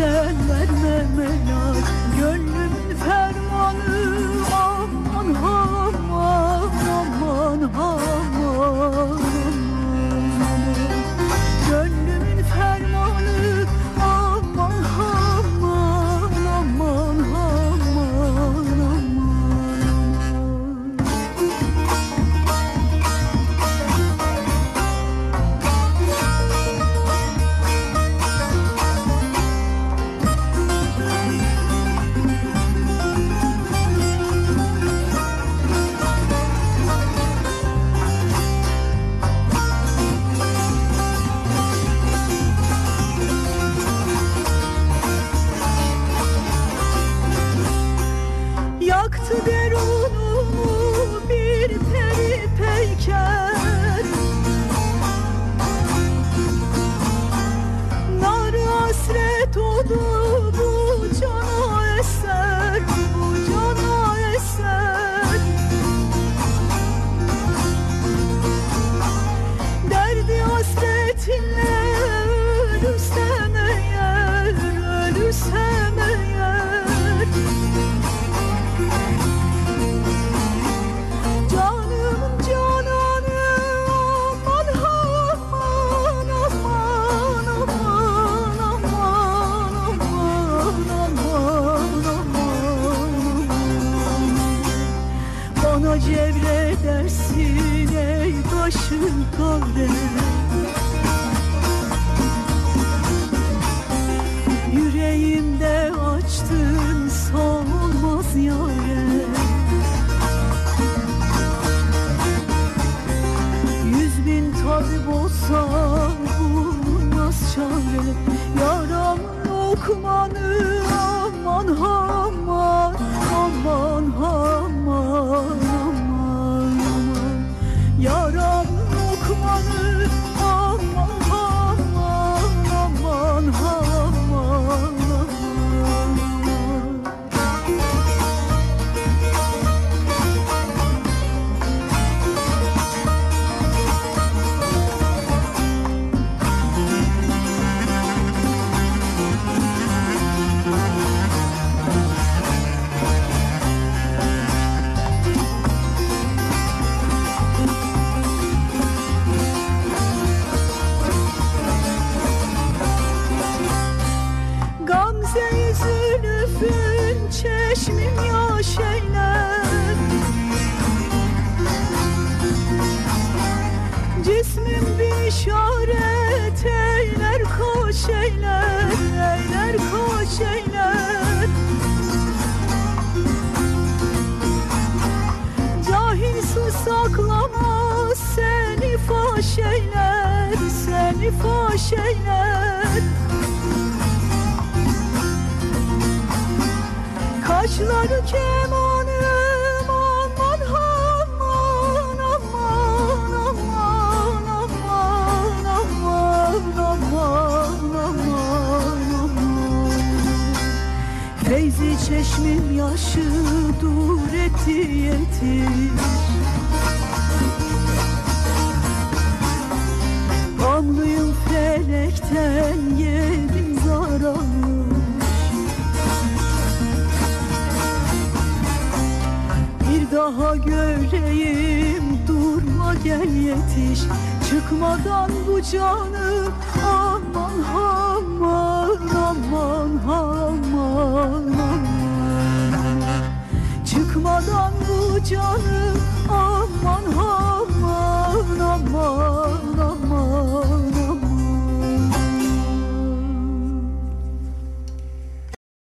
sen verme melar tabip olsa çare. Yaramın okumanı aman aman aman aman çeşmim yaş eyler Cismim bir işaret eyler koş eyler Eyler koş eyler. Cahil su saklamaz seni faş eyler Seni faş eyler Kaşları kemanım aman aman aman aman aman aman aman aman Feyzi çeşmim yaşı dur etti yetir Gamlıyım felekten yedim zararı Daha göreyim durma gel yetiş. Çıkmadan bu canım aman aman aman aman aman. Çıkmadan bu canım aman aman aman